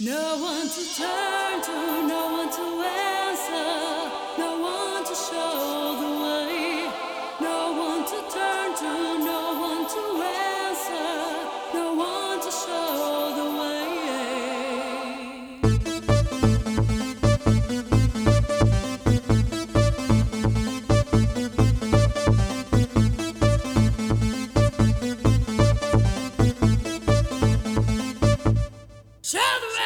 No one to turn to, no one to answer, no one to show the way. No one to turn to, no one to answer, no one to show the way. Shall